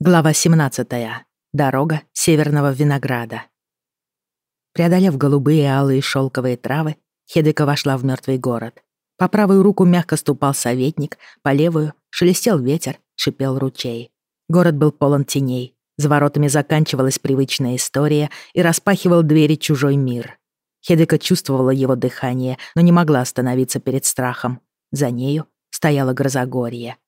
Глава 17. Дорога северного винограда. Преодолев голубые, алые шелковые травы, Хедвика вошла в мертвый город. По правую руку мягко ступал советник, по левую шелестел ветер, шипел ручей. Город был полон теней. За воротами заканчивалась привычная история и распахивал двери чужой мир. Хедвика чувствовала его дыхание, но не могла остановиться перед страхом. За нею стояла грозогорье.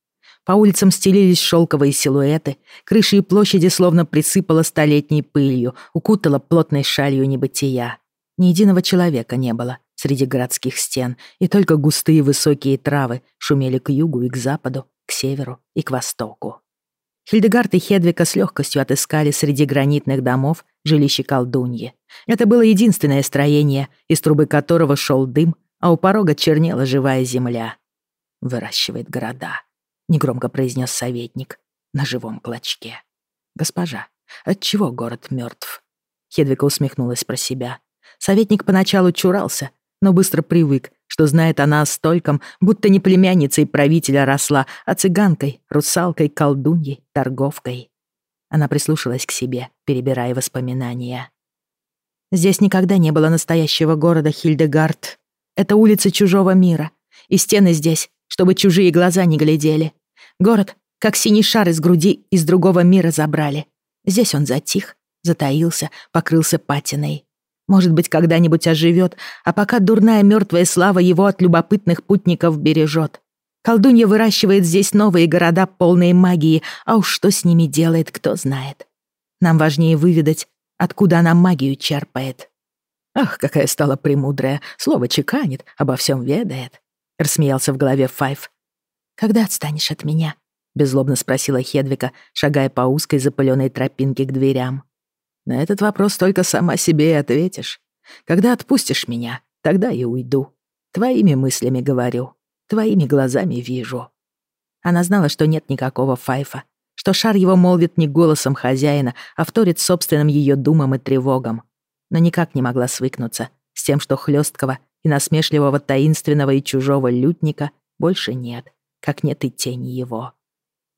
По улицам стелились шелковые силуэты, крыши и площади словно присыпало столетней пылью, укутало плотной шалью небытия. Ни единого человека не было среди городских стен, и только густые высокие травы шумели к югу и к западу, к северу и к востоку. Хильдегард и Хедвика с легкостью отыскали среди гранитных домов жилище колдуньи. Это было единственное строение, из трубы которого шел дым, а у порога чернела живая земля. Выращивает города негромко произнес советник на живом клочке. Госпожа, отчего город мертв? Хедвика усмехнулась про себя. Советник поначалу чурался, но быстро привык, что знает она о стольком, будто не племянницей правителя росла, а цыганкой, русалкой, колдуньей, торговкой. Она прислушалась к себе, перебирая воспоминания. Здесь никогда не было настоящего города Хильдегард. Это улицы чужого мира, и стены здесь, чтобы чужие глаза не глядели. Город, как синий шар из груди из другого мира забрали. Здесь он затих, затаился, покрылся патиной. Может быть, когда-нибудь оживет, а пока дурная мертвая слава его от любопытных путников бережет. Колдунья выращивает здесь новые города, полные магии, а уж что с ними делает, кто знает. Нам важнее выведать, откуда она магию черпает. «Ах, какая стала премудрая! Слово чеканит, обо всем ведает!» — рассмеялся в голове Файв. «Когда отстанешь от меня?» — беззлобно спросила Хедвика, шагая по узкой запыленной тропинке к дверям. «На этот вопрос только сама себе и ответишь. Когда отпустишь меня, тогда и уйду. Твоими мыслями говорю, твоими глазами вижу». Она знала, что нет никакого Файфа, что шар его молвит не голосом хозяина, а вторит собственным ее думам и тревогам. Но никак не могла свыкнуться с тем, что хлесткого и насмешливого таинственного и чужого лютника больше нет как нет и тени его.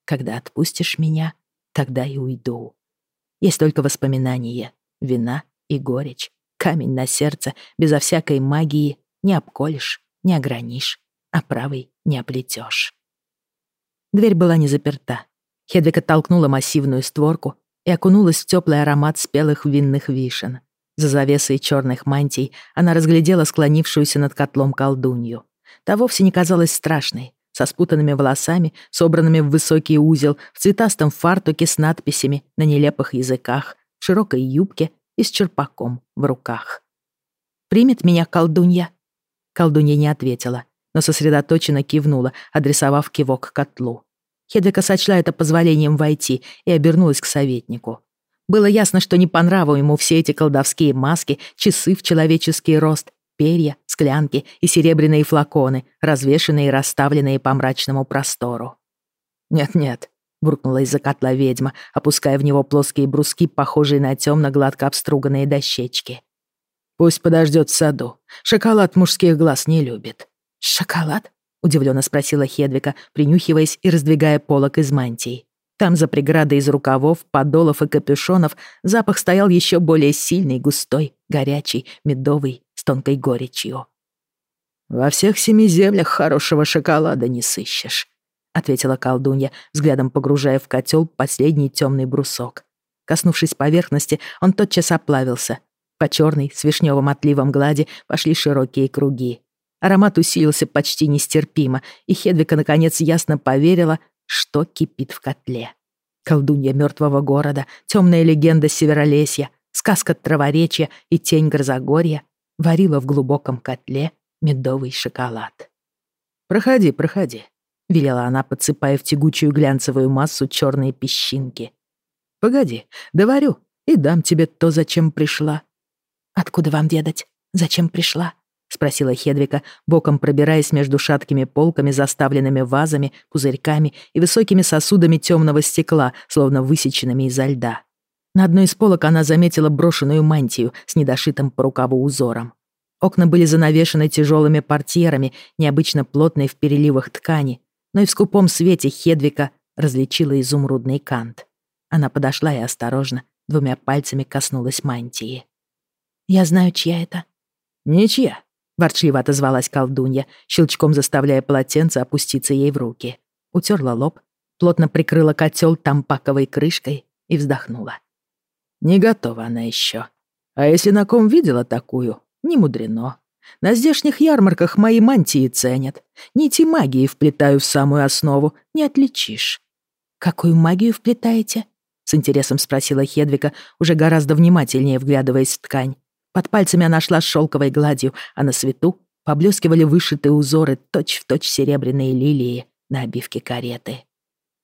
Когда отпустишь меня, тогда и уйду. Есть только воспоминания, вина и горечь, камень на сердце, безо всякой магии не обколешь, не огранишь, а правой не оплетешь. Дверь была не заперта. Хедвика толкнула массивную створку и окунулась в теплый аромат спелых винных вишен. За завесой черных мантий она разглядела склонившуюся над котлом колдунью. Та вовсе не казалась страшной, со спутанными волосами, собранными в высокий узел, в цветастом фартуке с надписями на нелепых языках, в широкой юбке и с черпаком в руках. «Примет меня колдунья?» Колдунья не ответила, но сосредоточенно кивнула, адресовав кивок котлу. Хедвика сочла это позволением войти и обернулась к советнику. Было ясно, что не по нраву ему все эти колдовские маски, часы в человеческий рост перья, склянки и серебряные флаконы, развешанные и расставленные по мрачному простору. «Нет-нет», — буркнула из-за котла ведьма, опуская в него плоские бруски, похожие на темно-гладко обструганные дощечки. «Пусть подождет в саду. Шоколад мужских глаз не любит». «Шоколад?» — удивленно спросила Хедвика, принюхиваясь и раздвигая полок из мантий. Там, за преградой из рукавов, подолов и капюшонов, запах стоял еще более сильный, густой, горячий, медовый, с тонкой горечью. «Во всех семи землях хорошего шоколада не сыщешь», — ответила колдунья, взглядом погружая в котел последний темный брусок. Коснувшись поверхности, он тотчас оплавился. По черной, с вишневым отливом глади пошли широкие круги. Аромат усилился почти нестерпимо, и Хедвика наконец ясно поверила, что кипит в котле. Колдунья мертвого города, темная легенда Северолесья, сказка Траворечья и тень Грозогорья варила в глубоком котле медовый шоколад. «Проходи, проходи», — велела она, подсыпая в тягучую глянцевую массу черные песчинки. «Погоди, доварю и дам тебе то, зачем пришла». «Откуда вам ведать, зачем пришла?» — спросила Хедвика, боком пробираясь между шаткими полками, заставленными вазами, пузырьками и высокими сосудами темного стекла, словно высеченными изо льда. На одной из полок она заметила брошенную мантию с недошитым по рукаву узором. Окна были занавешены тяжелыми портьерами, необычно плотной в переливах ткани, но и в скупом свете Хедвика различила изумрудный кант. Она подошла и осторожно, двумя пальцами коснулась мантии. «Я знаю, чья это». «Ничья», — ворчливо отозвалась колдунья, щелчком заставляя полотенце опуститься ей в руки. Утерла лоб, плотно прикрыла котел тампаковой крышкой и вздохнула. «Не готова она еще. А если на ком видела такую, не мудрено. На здешних ярмарках мои мантии ценят. Нити магии вплетаю в самую основу, не отличишь». «Какую магию вплетаете?» — с интересом спросила Хедвика, уже гораздо внимательнее вглядываясь в ткань. Под пальцами она шла с шелковой гладью, а на свету поблескивали вышитые узоры точь-в-точь точь серебряные лилии на обивке кареты.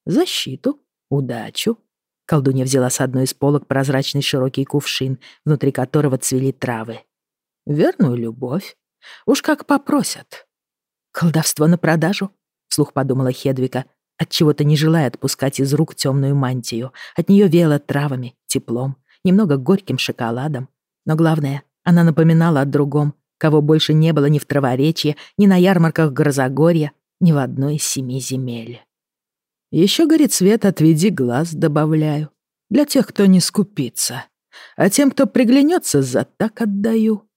«Защиту, удачу». Колдунья взяла с одной из полок прозрачный широкий кувшин, внутри которого цвели травы. «Верную любовь. Уж как попросят». «Колдовство на продажу?» — вслух подумала Хедвика, отчего-то не желая отпускать из рук темную мантию. От нее веяло травами, теплом, немного горьким шоколадом. Но главное, она напоминала о другом, кого больше не было ни в Траворечье, ни на ярмарках Грозогорья, ни в одной из семи земель. Еще, горит свет, отведи глаз, добавляю. Для тех, кто не скупится. А тем, кто приглянется, за так отдаю.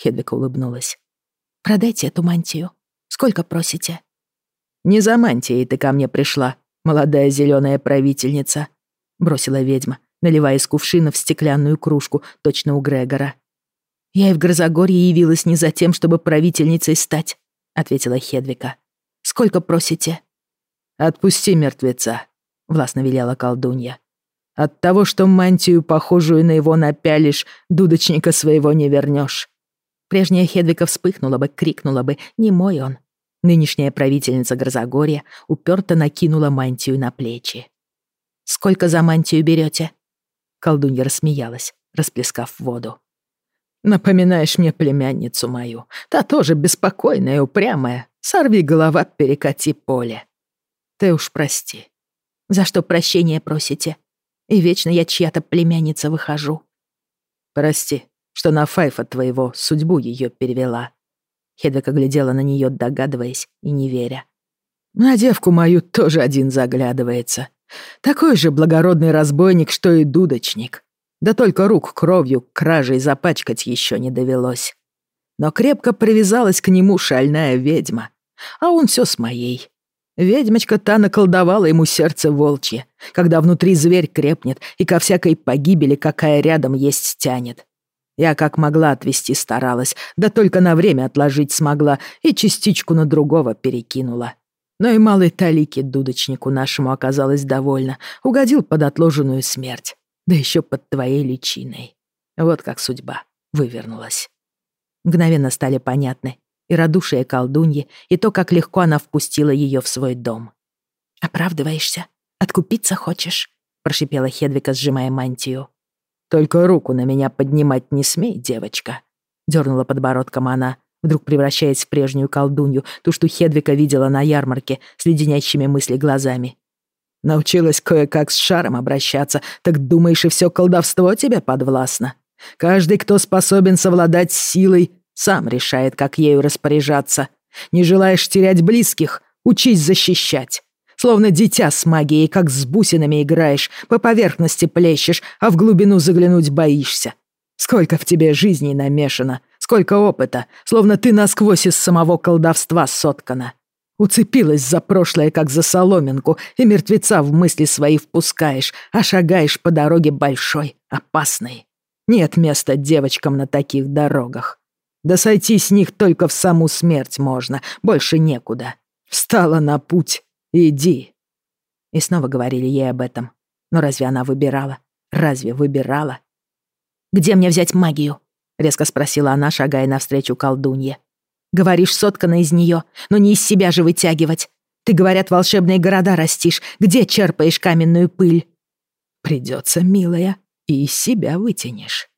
Хедвика улыбнулась. Продайте эту мантию. Сколько просите? Не за мантией ты ко мне пришла, молодая зеленая правительница, бросила ведьма, наливая из кувшина в стеклянную кружку, точно у Грегора. «Я и в Грозогорье явилась не за тем, чтобы правительницей стать», — ответила Хедвика. «Сколько просите?» «Отпусти мертвеца», — властно велела колдунья. «От того, что мантию, похожую на его напялишь, дудочника своего не вернешь. Прежняя Хедвика вспыхнула бы, крикнула бы «Не мой он!». Нынешняя правительница Грозогорья уперто накинула мантию на плечи. «Сколько за мантию берете? Колдунья рассмеялась, расплескав воду. «Напоминаешь мне племянницу мою. Та тоже беспокойная и упрямая. Сорви голова, перекати поле. Ты уж прости. За что прощения просите? И вечно я чья-то племянница выхожу. Прости, что на Файфа твоего судьбу ее перевела. Хедвика глядела на нее, догадываясь и не веря. На девку мою тоже один заглядывается. Такой же благородный разбойник, что и дудочник. Да только рук кровью кражей запачкать еще не довелось. Но крепко привязалась к нему шальная ведьма. А он все с моей. Ведьмочка та наколдовала ему сердце волчье, когда внутри зверь крепнет и ко всякой погибели, какая рядом есть, тянет. Я как могла отвести старалась, да только на время отложить смогла и частичку на другого перекинула. Но и малой талики дудочнику нашему оказалось довольно. Угодил под отложенную смерть. Да еще под твоей личиной. Вот как судьба вывернулась. Мгновенно стали понятны и радушие колдуньи, и то, как легко она впустила ее в свой дом. «Оправдываешься? Откупиться хочешь?» — прошипела Хедвика, сжимая мантию. «Только руку на меня поднимать не смей, девочка», — дернула подбородком она, вдруг превращаясь в прежнюю колдунью, ту, что Хедвика видела на ярмарке с леденящими мысли глазами. «Научилась кое-как с шаром обращаться, так думаешь, и все колдовство тебе подвластно? Каждый, кто способен совладать силой, сам решает, как ею распоряжаться. Не желаешь терять близких, учись защищать. Словно дитя с магией, как с бусинами играешь, по поверхности плещешь, а в глубину заглянуть боишься. Сколько в тебе жизней намешано, Сколько опыта, словно ты насквозь из самого колдовства соткана. Уцепилась за прошлое, как за соломинку, и мертвеца в мысли свои впускаешь, а шагаешь по дороге большой, опасной. Нет места девочкам на таких дорогах. Да сойти с них только в саму смерть можно, больше некуда. Встала на путь, иди. И снова говорили ей об этом. Но разве она выбирала? Разве выбирала? «Где мне взять магию?» резко спросила она, шагая навстречу колдунье. «Говоришь, соткана из нее, но не из себя же вытягивать. Ты, говорят, волшебные города растишь. Где черпаешь каменную пыль?» «Придется, милая, и из себя вытянешь.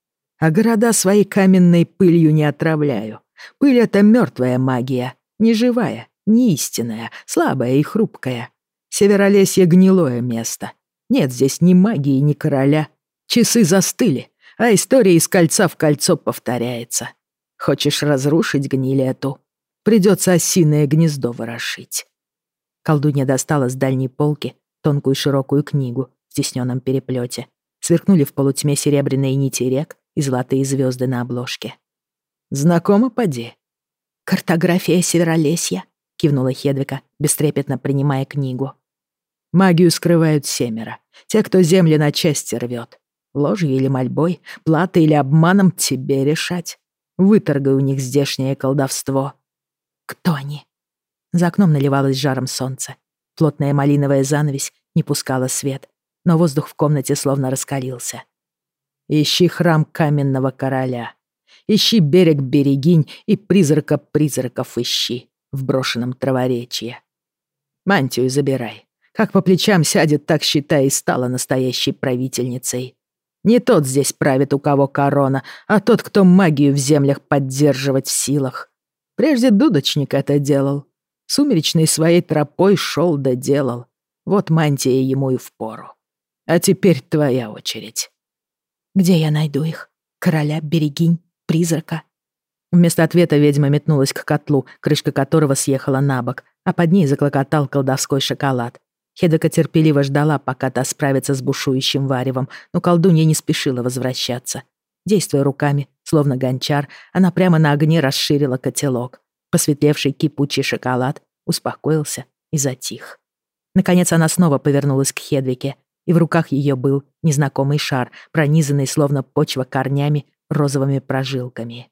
А города своей каменной пылью не отравляю. Пыль — это мертвая магия, не живая, не истинная, слабая и хрупкая. Северолесье — гнилое место. Нет здесь ни магии, ни короля. Часы застыли, а история из кольца в кольцо повторяется. Хочешь разрушить гниль эту? Придется осиное гнездо ворошить. Колдунья достала с дальней полки тонкую широкую книгу, в тисненном переплете. Сверкнули в полутьме серебряные нити рек и золотые звезды на обложке. «Знакомо, поди?» «Картография Северолесья», — кивнула Хедвика, бестрепетно принимая книгу. «Магию скрывают семеро. Те, кто земли на части рвет. Ложью или мольбой, платой или обманом тебе решать. Выторгай у них здешнее колдовство». «Кто они?» За окном наливалось жаром солнце. Плотная малиновая занавесь не пускала свет, но воздух в комнате словно раскалился. «Ищи храм каменного короля. Ищи берег Берегинь и призрака призраков ищи в брошенном траворечье. Мантию забирай. Как по плечам сядет, так считай и стала настоящей правительницей. Не тот здесь правит, у кого корона, а тот, кто магию в землях поддерживать в силах. Прежде дудочник это делал. Сумеречный своей тропой шел да делал. Вот мантия ему и впору. А теперь твоя очередь. Где я найду их? Короля, берегинь, призрака? Вместо ответа ведьма метнулась к котлу, крышка которого съехала на бок, а под ней заклокотал колдовской шоколад. Хедека терпеливо ждала, пока та справится с бушующим варевом, но колдунья не спешила возвращаться. Действуя руками, словно гончар, она прямо на огне расширила котелок. Посветлевший кипучий шоколад успокоился и затих. Наконец она снова повернулась к Хедвике, и в руках ее был незнакомый шар, пронизанный словно почва корнями, розовыми прожилками.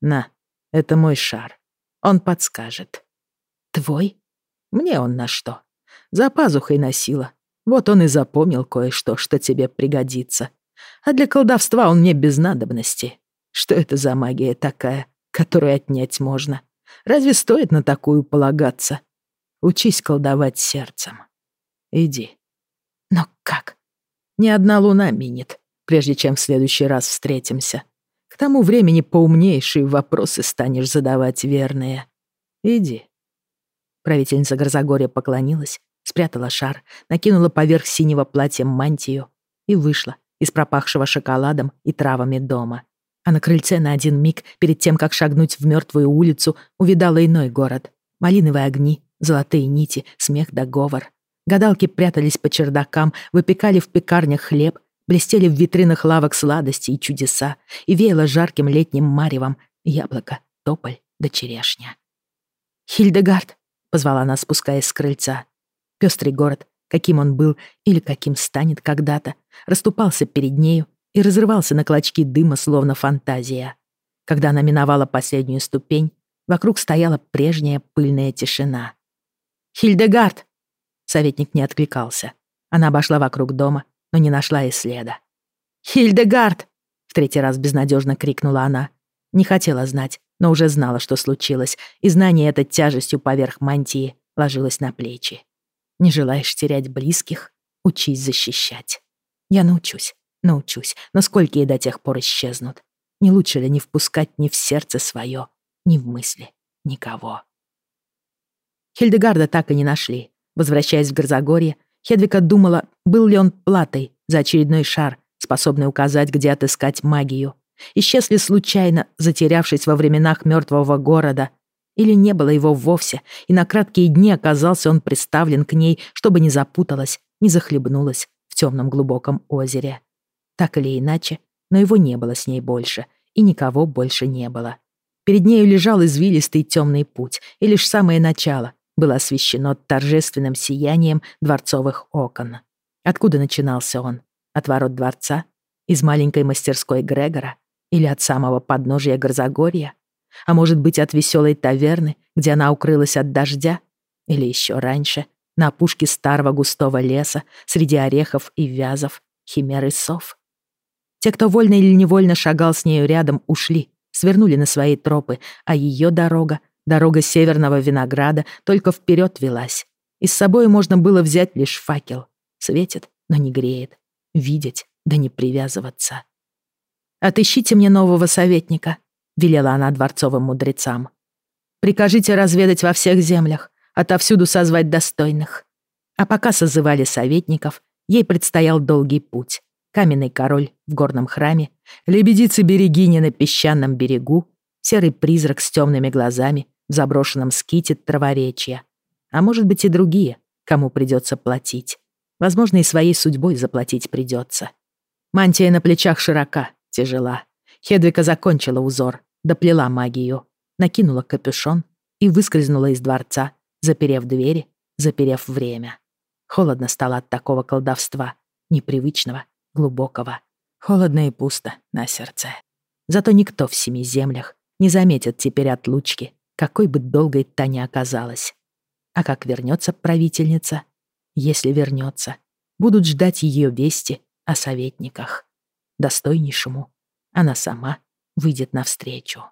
«На, это мой шар. Он подскажет». «Твой?» «Мне он на что?» За пазухой носила. Вот он и запомнил кое-что, что тебе пригодится. А для колдовства он мне без надобности. Что это за магия такая, которую отнять можно? Разве стоит на такую полагаться? Учись колдовать сердцем. Иди. Но как? Ни одна луна минет, прежде чем в следующий раз встретимся. К тому времени поумнейшие вопросы станешь задавать верные. Иди. Правительница Грозогорья поклонилась спрятала шар, накинула поверх синего платья мантию и вышла из пропахшего шоколадом и травами дома. А на крыльце на один миг, перед тем, как шагнуть в мертвую улицу, увидала иной город. Малиновые огни, золотые нити, смех да говор. Гадалки прятались по чердакам, выпекали в пекарнях хлеб, блестели в витринах лавок сладости и чудеса, и веяло жарким летним маревом яблоко, тополь да черешня. «Хильдегард!» — позвала она, спускаясь с крыльца. Пестрый город, каким он был или каким станет когда-то, расступался перед нею и разрывался на клочки дыма, словно фантазия. Когда она миновала последнюю ступень, вокруг стояла прежняя пыльная тишина. «Хильдегард!» Советник не откликался. Она обошла вокруг дома, но не нашла и следа. «Хильдегард!» В третий раз безнадежно крикнула она. Не хотела знать, но уже знала, что случилось, и знание это тяжестью поверх мантии ложилось на плечи. Не желаешь терять близких? Учись защищать. Я научусь, научусь, но сколько и до тех пор исчезнут. Не лучше ли не впускать ни в сердце свое, ни в мысли никого? Хильдегарда так и не нашли. Возвращаясь в Грозогорье, Хедвика думала, был ли он платой за очередной шар, способный указать, где отыскать магию. Исчез ли случайно, затерявшись во временах мертвого города, или не было его вовсе, и на краткие дни оказался он приставлен к ней, чтобы не запуталась, не захлебнулась в темном глубоком озере. Так или иначе, но его не было с ней больше, и никого больше не было. Перед нею лежал извилистый темный путь, и лишь самое начало было освещено торжественным сиянием дворцовых окон. Откуда начинался он? От ворот дворца? Из маленькой мастерской Грегора? Или от самого подножия Горзагорья? А может быть, от веселой таверны, где она укрылась от дождя? Или еще раньше, на опушке старого густого леса, среди орехов и вязов, химер и сов? Те, кто вольно или невольно шагал с нею рядом, ушли, свернули на свои тропы, а ее дорога, дорога северного винограда, только вперед велась. И с собой можно было взять лишь факел. Светит, но не греет. Видеть, да не привязываться. «Отыщите мне нового советника», — велела она дворцовым мудрецам. «Прикажите разведать во всех землях, отовсюду созвать достойных». А пока созывали советников, ей предстоял долгий путь. Каменный король в горном храме, лебедицы-берегини на песчаном берегу, серый призрак с темными глазами в заброшенном ските траворечья. А может быть и другие, кому придется платить. Возможно, и своей судьбой заплатить придется. Мантия на плечах широка, тяжела. Хедвика закончила узор, доплела магию, накинула капюшон и выскользнула из дворца, заперев двери, заперев время. Холодно стало от такого колдовства, непривычного, глубокого. Холодно и пусто на сердце. Зато никто в семи землях не заметит теперь отлучки, какой бы долгой та ни оказалась. А как вернется правительница, если вернется, будут ждать ее вести о советниках. Достойнейшему она сама выйдет навстречу.